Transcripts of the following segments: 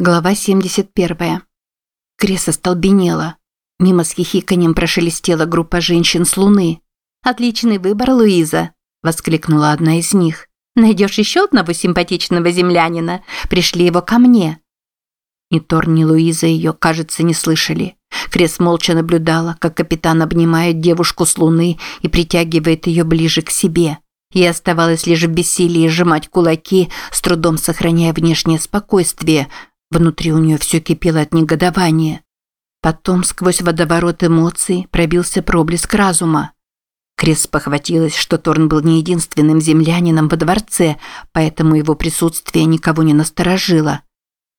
Глава 71. Крес остолбенела. Мимо с хихиканьем прошелестела группа женщин с Луны. «Отличный выбор, Луиза!» – воскликнула одна из них. «Найдешь еще одного симпатичного землянина? Пришли его ко мне!» Ни Тор, ни Луиза ее, кажется, не слышали. Крес молча наблюдала, как капитан обнимает девушку с Луны и притягивает ее ближе к себе. Ей оставалось лишь в бессилии сжимать кулаки, с трудом сохраняя внешнее спокойствие – Внутри у нее все кипело от негодования. Потом сквозь водоворот эмоций пробился проблеск разума. Крис похватилась, что Торн был не единственным землянином во дворце, поэтому его присутствие никого не насторожило.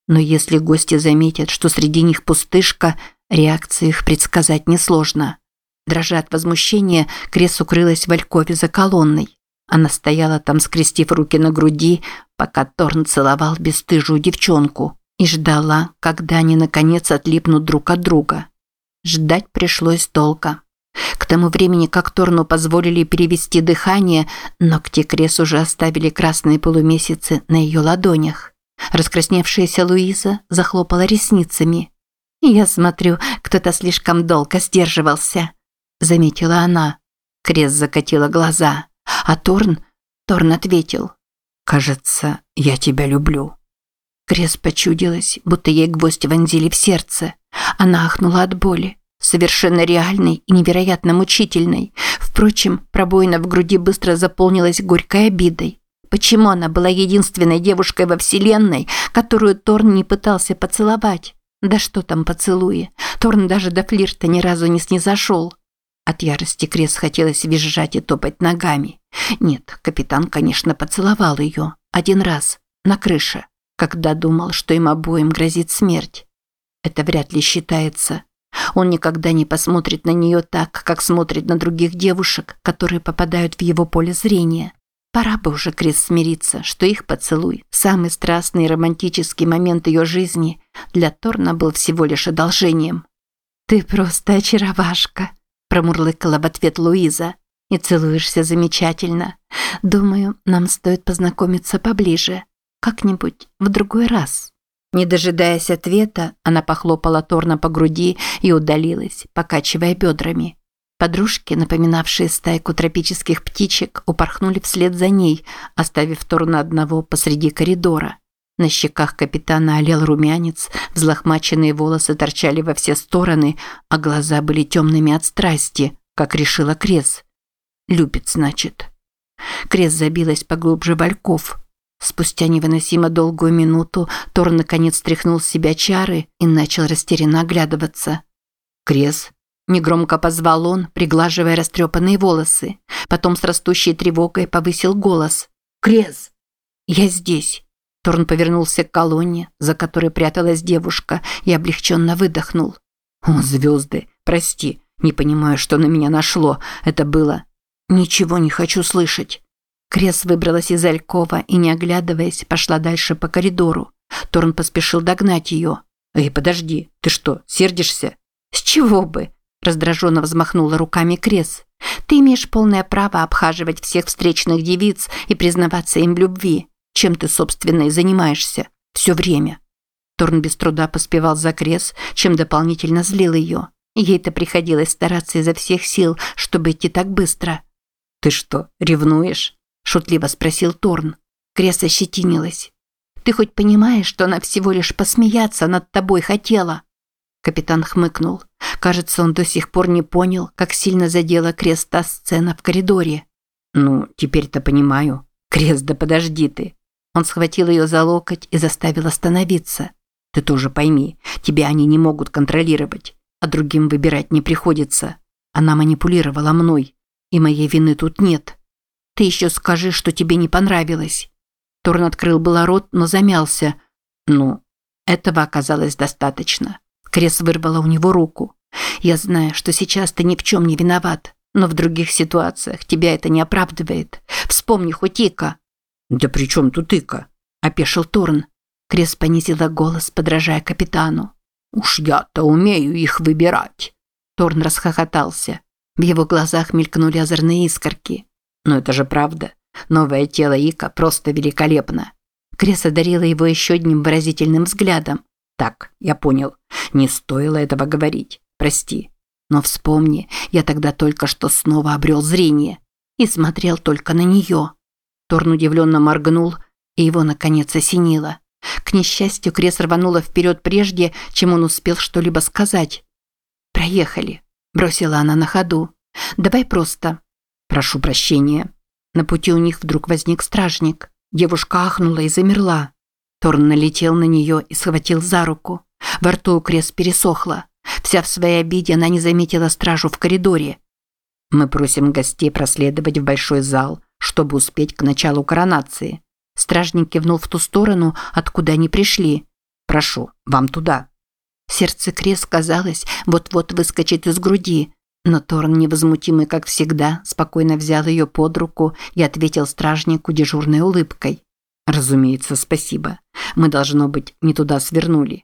Но если гости заметят, что среди них пустышка, реакции их предсказать несложно. Дрожа от возмущения, Крис укрылась в алькове за колонной. Она стояла там, скрестив руки на груди, пока Торн целовал бесстыжую девчонку и ждала, когда они наконец отлипнут друг от друга. Ждать пришлось долго. К тому времени, как Торну позволили перевести дыхание, ногти Крес уже оставили красные полумесяцы на ее ладонях. Раскрасневшаяся Луиза захлопала ресницами. «Я смотрю, кто-то слишком долго сдерживался», – заметила она. Крес закатила глаза, а Торн... Торн ответил. «Кажется, я тебя люблю». Крес почудилась, будто ей гвоздь вонзили в сердце. Она ахнула от боли, совершенно реальной и невероятно мучительной. Впрочем, пробоина в груди быстро заполнилась горькой обидой. Почему она была единственной девушкой во Вселенной, которую Торн не пытался поцеловать? Да что там поцелуи? Торн даже до флирта ни разу не снизошел. От ярости Крес хотелось визжать и топать ногами. Нет, капитан, конечно, поцеловал ее. Один раз. На крыше когда думал, что им обоим грозит смерть. Это вряд ли считается. Он никогда не посмотрит на нее так, как смотрит на других девушек, которые попадают в его поле зрения. Пора бы уже Крис смириться, что их поцелуй, самый страстный и романтический момент ее жизни, для Торна был всего лишь одолжением. «Ты просто очаровашка», – промурлыкала в ответ Луиза. «И целуешься замечательно. Думаю, нам стоит познакомиться поближе». Как-нибудь в другой раз. Не дожидаясь ответа, она похлопала Торна по груди и удалилась, покачивая бедрами. Подружки, напоминавшие стайку тропических птичек, упорхнули вслед за ней, оставив Торна одного посреди коридора. На щеках капитана олел румянец, взлохмаченные волосы торчали во все стороны, а глаза были темными от страсти, как решила Крес. «Любит, значит». Крес забилась поглубже в Спустя невыносимо долгую минуту Тор наконец стряхнул с себя чары и начал растерянно оглядываться. «Крес?» – негромко позвал он, приглаживая растрепанные волосы. Потом с растущей тревогой повысил голос. «Крес!» «Я здесь!» Торн повернулся к колонне, за которой пряталась девушка, и облегченно выдохнул. «О, звезды! Прости, не понимаю, что на меня нашло. Это было...» «Ничего не хочу слышать!» Крес выбралась из Алькова и, не оглядываясь, пошла дальше по коридору. Торн поспешил догнать ее. «Эй, подожди, ты что, сердишься?» «С чего бы?» – раздраженно взмахнула руками Крес. «Ты имеешь полное право обхаживать всех встречных девиц и признаваться им в любви. Чем ты, собственно, и занимаешься? Все время». Торн без труда поспевал за Крес, чем дополнительно злил ее. Ей-то приходилось стараться изо всех сил, чтобы идти так быстро. «Ты что, ревнуешь?» Шутливо спросил Торн. Крес ощетинилась. Ты хоть понимаешь, что она всего лишь посмеяться над тобой хотела? Капитан хмыкнул. Кажется, он до сих пор не понял, как сильно задела Крес та сцена в коридоре. Ну, теперь-то понимаю. Крес, да подожди ты. Он схватил ее за локоть и заставил остановиться. Ты тоже пойми, тебя они не могут контролировать, а другим выбирать не приходится. Она манипулировала мной, и моей вины тут нет. Ты еще скажи, что тебе не понравилось. Торн открыл было рот, но замялся. Ну, этого оказалось достаточно. Крес вырвала у него руку. Я знаю, что сейчас ты ни в чем не виноват, но в других ситуациях тебя это не оправдывает. Вспомни хоть Ика. Да при чем тут Ика? Опешил Торн. Крес понизила голос, подражая капитану. «Уж я-то умею их выбирать!» Торн расхохотался. В его глазах мелькнули озорные искорки. Но это же правда. Новое тело Ика просто великолепно. Крес одарила его еще одним выразительным взглядом. «Так, я понял. Не стоило этого говорить. Прости. Но вспомни, я тогда только что снова обрел зрение и смотрел только на нее». Торн удивленно моргнул, и его наконец осенило. К несчастью, Крес рванула вперед прежде, чем он успел что-либо сказать. «Проехали», – бросила она на ходу. «Давай просто». «Прошу прощения». На пути у них вдруг возник стражник. Девушка ахнула и замерла. Торн налетел на нее и схватил за руку. Во рту у Крес пересохло. Вся в своей обиде она не заметила стражу в коридоре. «Мы просим гостей проследовать в большой зал, чтобы успеть к началу коронации». Стражник кивнул в ту сторону, откуда они пришли. «Прошу, вам туда». Сердце Крес, казалось, вот-вот выскочит из груди, но Торн, невозмутимый, как всегда, спокойно взял ее под руку и ответил стражнику дежурной улыбкой. «Разумеется, спасибо. Мы, должно быть, не туда свернули».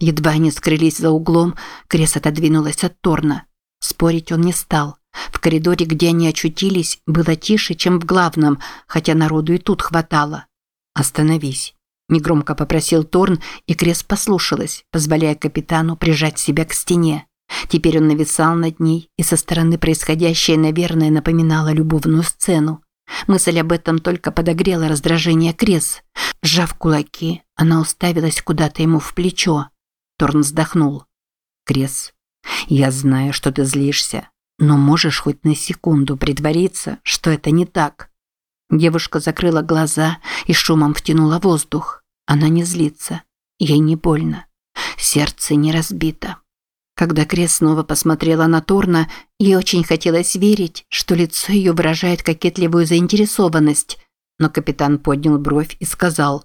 Едва они скрылись за углом, Крес отодвинулась от Торна. Спорить он не стал. В коридоре, где они очутились, было тише, чем в главном, хотя народу и тут хватало. «Остановись», – негромко попросил Торн, и Крес послушалась, позволяя капитану прижать себя к стене. Теперь он нависал над ней, и со стороны происходящее, наверное, напоминало любовную сцену. Мысль об этом только подогрела раздражение Крес. Сжав кулаки, она уставилась куда-то ему в плечо. Торн вздохнул. «Крес, я знаю, что ты злишься, но можешь хоть на секунду притвориться, что это не так?» Девушка закрыла глаза и шумом втянула воздух. Она не злится. Ей не больно. Сердце не разбито. Когда Крес снова посмотрела на Торна, ей очень хотелось верить, что лицо ее выражает кокетливую заинтересованность. Но капитан поднял бровь и сказал,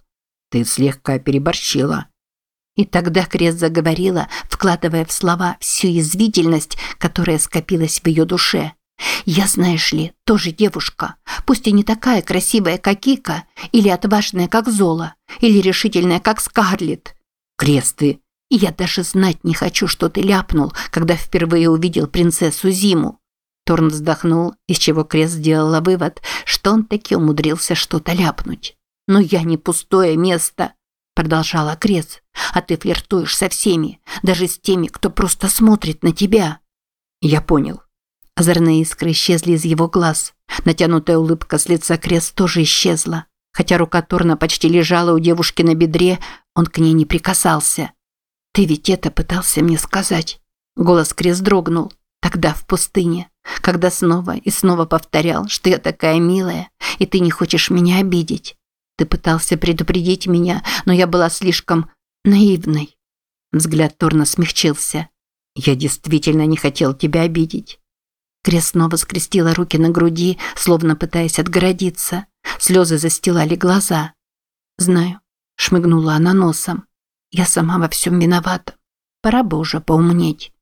«Ты слегка переборщила». И тогда Крес заговорила, вкладывая в слова всю язвительность, которая скопилась в ее душе. «Я, знаешь ли, тоже девушка, пусть и не такая красивая, как Кика, или отважная, как Зола, или решительная, как Скарлетт. Крес, ты я даже знать не хочу, что ты ляпнул, когда впервые увидел принцессу Зиму. Торн вздохнул, из чего Крес сделала вывод, что он таки умудрился что-то ляпнуть. «Но я не пустое место», – продолжала Крес. «А ты флиртуешь со всеми, даже с теми, кто просто смотрит на тебя». «Я понял». Озорные искры исчезли из его глаз. Натянутая улыбка с лица Крес тоже исчезла. Хотя рука Торна почти лежала у девушки на бедре, он к ней не прикасался. «Ты ведь это пытался мне сказать?» Голос Крис дрогнул. Тогда в пустыне, когда снова и снова повторял, что я такая милая, и ты не хочешь меня обидеть. Ты пытался предупредить меня, но я была слишком наивной. Взгляд Торна смягчился. Я действительно не хотел тебя обидеть. Крес снова скрестила руки на груди, словно пытаясь отгородиться. Слезы застилали глаза. «Знаю», – шмыгнула она носом. Я сама во всем виновата. Пора бы уже поумнеть.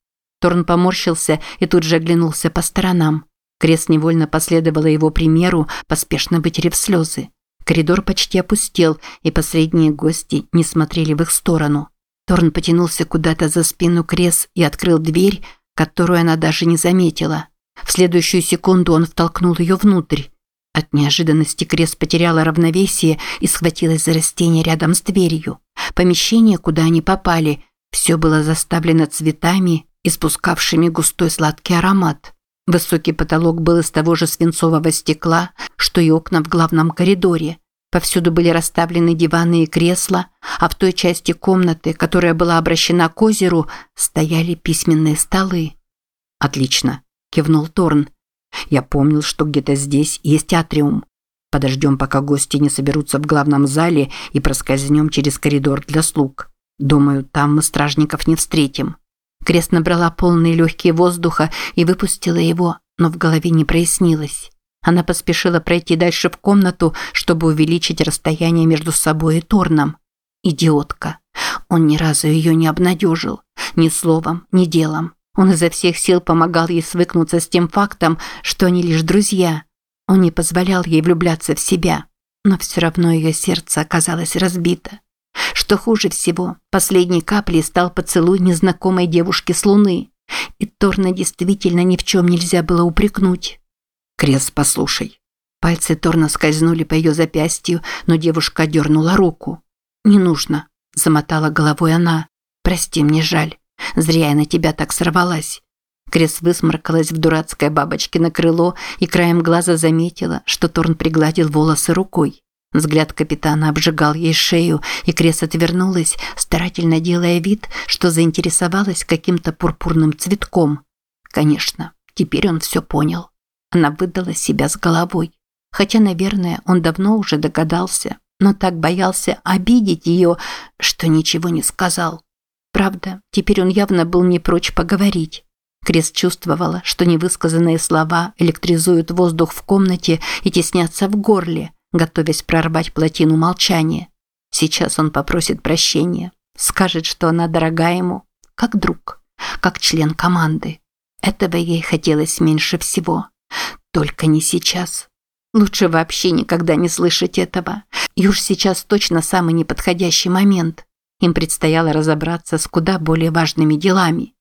Торн поморщился и тут же оглянулся по сторонам. Крест невольно последовала его примеру, поспешно вытерев слезы. Коридор почти опустел, и последние гости не смотрели в их сторону. Торн потянулся куда-то за спину Крес и открыл дверь, которую она даже не заметила. В следующую секунду он втолкнул ее внутрь. От неожиданности Крес потеряла равновесие и схватилась за растение рядом с дверью. Помещение, куда они попали, все было заставлено цветами, испускавшими густой сладкий аромат. Высокий потолок был из того же свинцового стекла, что и окна в главном коридоре. Повсюду были расставлены диваны и кресла, а в той части комнаты, которая была обращена к озеру, стояли письменные столы. «Отлично», – кивнул Торн. «Я помнил, что где-то здесь есть атриум. Подождем, пока гости не соберутся в главном зале и проскользнем через коридор для слуг. Думаю, там мы стражников не встретим». Крест набрала полные легкие воздуха и выпустила его, но в голове не прояснилось. Она поспешила пройти дальше в комнату, чтобы увеличить расстояние между собой и Торном. Идиотка. Он ни разу ее не обнадежил. Ни словом, ни делом. Он изо всех сил помогал ей свыкнуться с тем фактом, что они лишь друзья. Он не позволял ей влюбляться в себя, но все равно ее сердце оказалось разбито. Что хуже всего, последней каплей стал поцелуй незнакомой девушки с Луны. И Торна действительно ни в чем нельзя было упрекнуть. «Крес, послушай». Пальцы Торна скользнули по ее запястью, но девушка дернула руку. «Не нужно», – замотала головой она. «Прости, мне жаль. Зря я на тебя так сорвалась». Крес высморкалась в дурацкое бабочкино крыло и краем глаза заметила, что Торн пригладил волосы рукой. Взгляд капитана обжигал ей шею, и Крес отвернулась, старательно делая вид, что заинтересовалась каким-то пурпурным цветком. Конечно, теперь он все понял. Она выдала себя с головой. Хотя, наверное, он давно уже догадался, но так боялся обидеть ее, что ничего не сказал. Правда, теперь он явно был не прочь поговорить. Крес чувствовала, что невысказанные слова электризуют воздух в комнате и теснятся в горле, готовясь прорвать плотину молчания. Сейчас он попросит прощения, скажет, что она дорога ему, как друг, как член команды. Этого ей хотелось меньше всего. Только не сейчас. Лучше вообще никогда не слышать этого. И уж сейчас точно самый неподходящий момент. Им предстояло разобраться с куда более важными делами.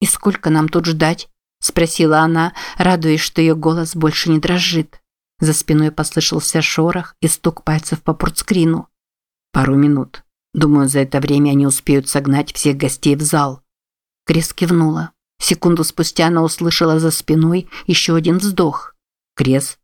«И сколько нам тут ждать?» – спросила она, радуясь, что ее голос больше не дрожит. За спиной послышался шорох и стук пальцев по портскрину. «Пару минут. Думаю, за это время они успеют согнать всех гостей в зал». Крис кивнула. Секунду спустя она услышала за спиной еще один вздох. «Крес?»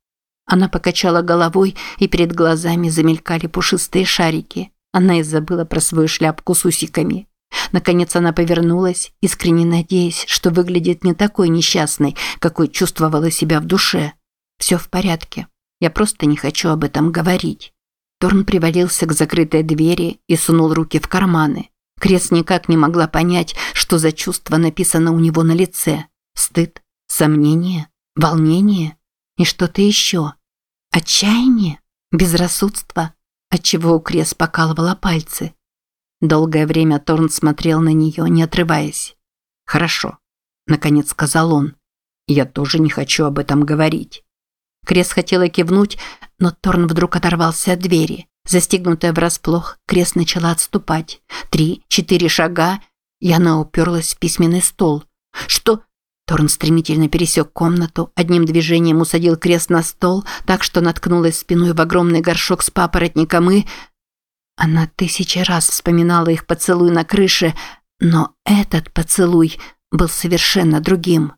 Она покачала головой, и перед глазами замелькали пушистые шарики. Она и забыла про свою шляпку с усиками. Наконец она повернулась, искренне надеясь, что выглядит не такой несчастной, какой чувствовала себя в душе. «Все в порядке. Я просто не хочу об этом говорить». Торн привалился к закрытой двери и сунул руки в карманы. Крес никак не могла понять, что за чувство написано у него на лице. Стыд, сомнение, волнение и что-то еще. Отчаяние? Безрассудство? Отчего у Крес покалывала пальцы? Долгое время Торн смотрел на нее, не отрываясь. «Хорошо», – наконец сказал он. «Я тоже не хочу об этом говорить». Крес хотела кивнуть, но Торн вдруг оторвался от двери. Застигнутая врасплох, Крес начала отступать. Три, четыре шага, и она уперлась в письменный стол. «Что? Торн стремительно пересек комнату, одним движением усадил крест на стол, так что наткнулась спиной в огромный горшок с папоротником и... Она тысячи раз вспоминала их поцелуй на крыше, но этот поцелуй был совершенно другим.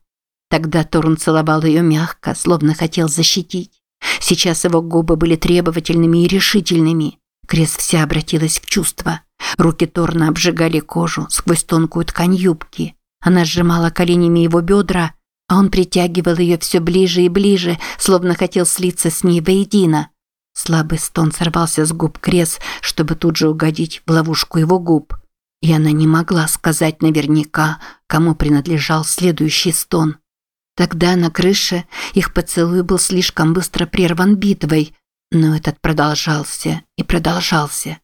Тогда Торн целовал ее мягко, словно хотел защитить. Сейчас его губы были требовательными и решительными. Крест вся обратилась в чувство. Руки Торна обжигали кожу сквозь тонкую ткань юбки. Она сжимала коленями его бедра, а он притягивал ее все ближе и ближе, словно хотел слиться с ней воедино. Слабый стон сорвался с губ Крес, чтобы тут же угодить в ловушку его губ. И она не могла сказать наверняка, кому принадлежал следующий стон. Тогда на крыше их поцелуй был слишком быстро прерван битвой, но этот продолжался и продолжался.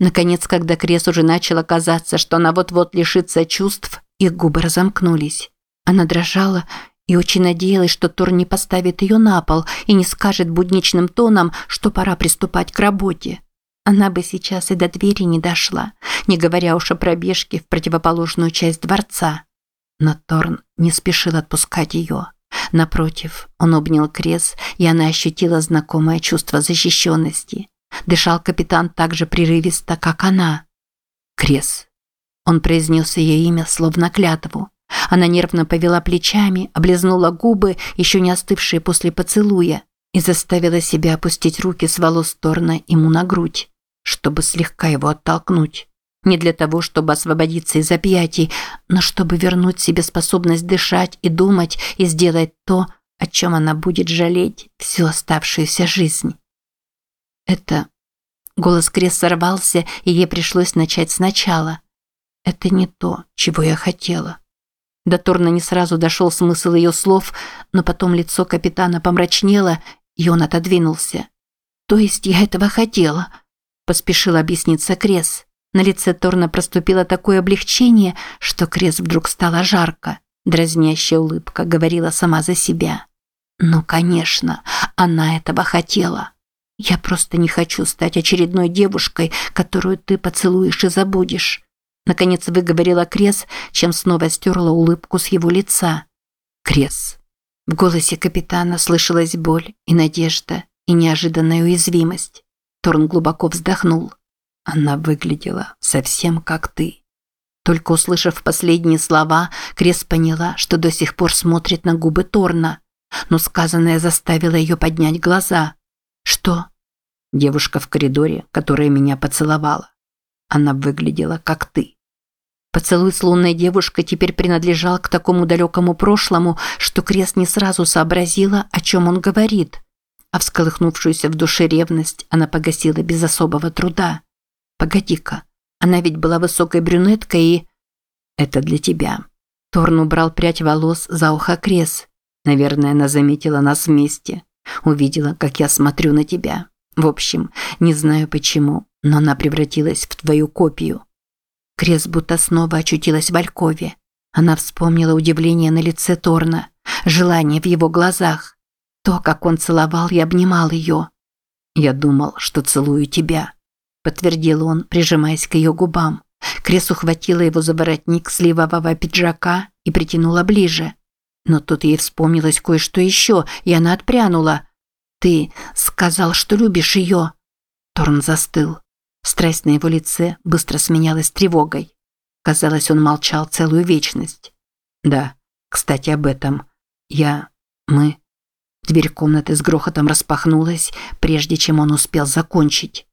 Наконец, когда Крес уже начала казаться, что она вот-вот лишится чувств, их губы разомкнулись. Она дрожала и очень надеялась, что Тор не поставит ее на пол и не скажет будничным тоном, что пора приступать к работе. Она бы сейчас и до двери не дошла, не говоря уж о пробежке в противоположную часть дворца. Но Торн не спешил отпускать ее. Напротив, он обнял Крес, и она ощутила знакомое чувство защищенности. Дышал капитан так же прерывисто, как она. «Крес, он произнес ее имя, словно клятву. Она нервно повела плечами, облизнула губы, еще не остывшие после поцелуя, и заставила себя опустить руки с волос Торна ему на грудь, чтобы слегка его оттолкнуть. Не для того, чтобы освободиться из объятий, но чтобы вернуть себе способность дышать и думать и сделать то, о чем она будет жалеть всю оставшуюся жизнь. Это... Голос Крес сорвался, и ей пришлось начать сначала – это не то, чего я хотела. До Торна не сразу дошел смысл ее слов, но потом лицо капитана помрачнело, и он отодвинулся. «То есть я этого хотела?» – поспешил объясниться Крес. На лице Торна проступило такое облегчение, что Крес вдруг стало жарко. Дразнящая улыбка говорила сама за себя. «Ну, конечно, она этого хотела. Я просто не хочу стать очередной девушкой, которую ты поцелуешь и забудешь. Наконец выговорила Крес, чем снова стерла улыбку с его лица. «Крес, В голосе капитана слышалась боль и надежда, и неожиданная уязвимость. Торн глубоко вздохнул. Она выглядела совсем как ты. Только услышав последние слова, Крес поняла, что до сих пор смотрит на губы Торна. Но сказанное заставило ее поднять глаза. «Что?» Девушка в коридоре, которая меня поцеловала. Она выглядела как ты. Поцелуй с лунной девушкой теперь принадлежал к такому далекому прошлому, что Крес не сразу сообразила, о чем он говорит. А всколыхнувшуюся в душе ревность она погасила без особого труда. «Погоди-ка, она ведь была высокой брюнеткой и...» «Это для тебя». Торн убрал прядь волос за ухо Крес. «Наверное, она заметила нас вместе. Увидела, как я смотрю на тебя. В общем, не знаю почему, но она превратилась в твою копию». Крес будто снова очутилась в Алькове. Она вспомнила удивление на лице Торна, желание в его глазах. То, как он целовал и обнимал ее. «Я думал, что целую тебя», – подтвердил он, прижимаясь к ее губам. Крес ухватила его за воротник сливового пиджака и притянула ближе. Но тут ей вспомнилось кое-что еще, и она отпрянула. «Ты сказал, что любишь ее». Торн застыл. Страсть на его лице быстро сменялась тревогой. Казалось, он молчал целую вечность. «Да, кстати, об этом. Я... мы...» Дверь комнаты с грохотом распахнулась, прежде чем он успел закончить.